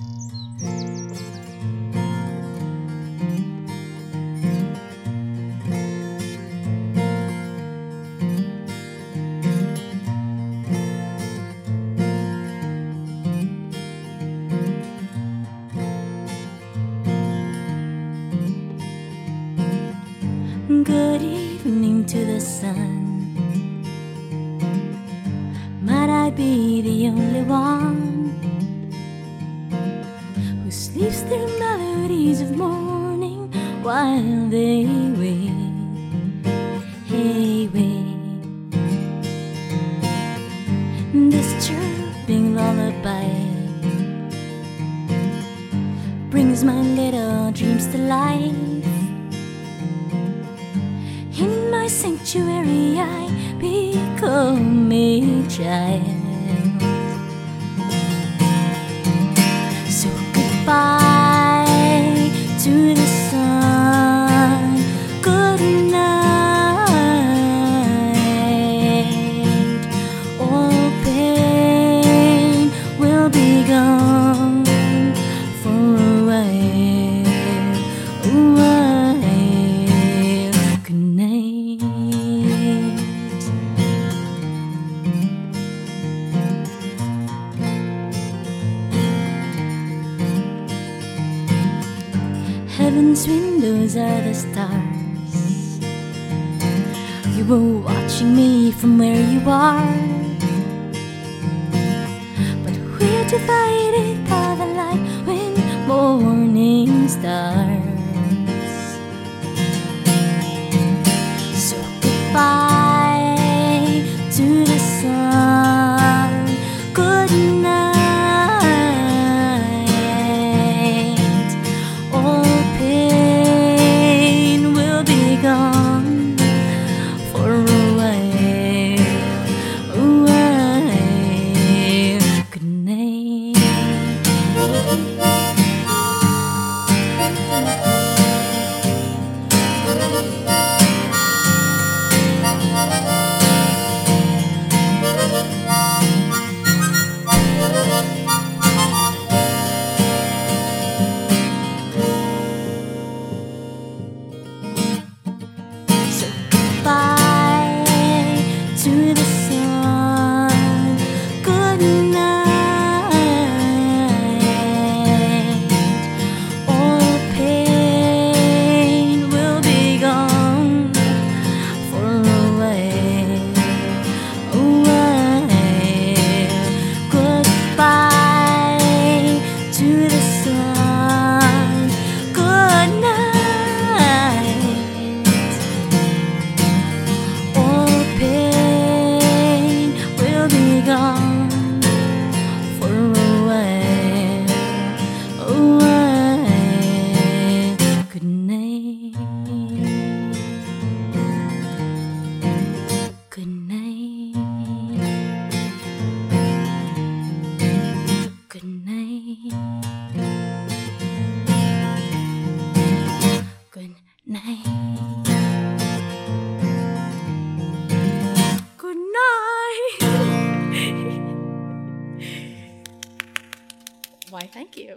Good evening to the sun. Might I be the only they wait? Hey, wait. This chirping lullaby brings my little dreams to life. In my sanctuary, I become a child. So goodbye to the heaven's windows are the stars. You were watching me from where you are. But we're divided by the light when morning stars. Thank you.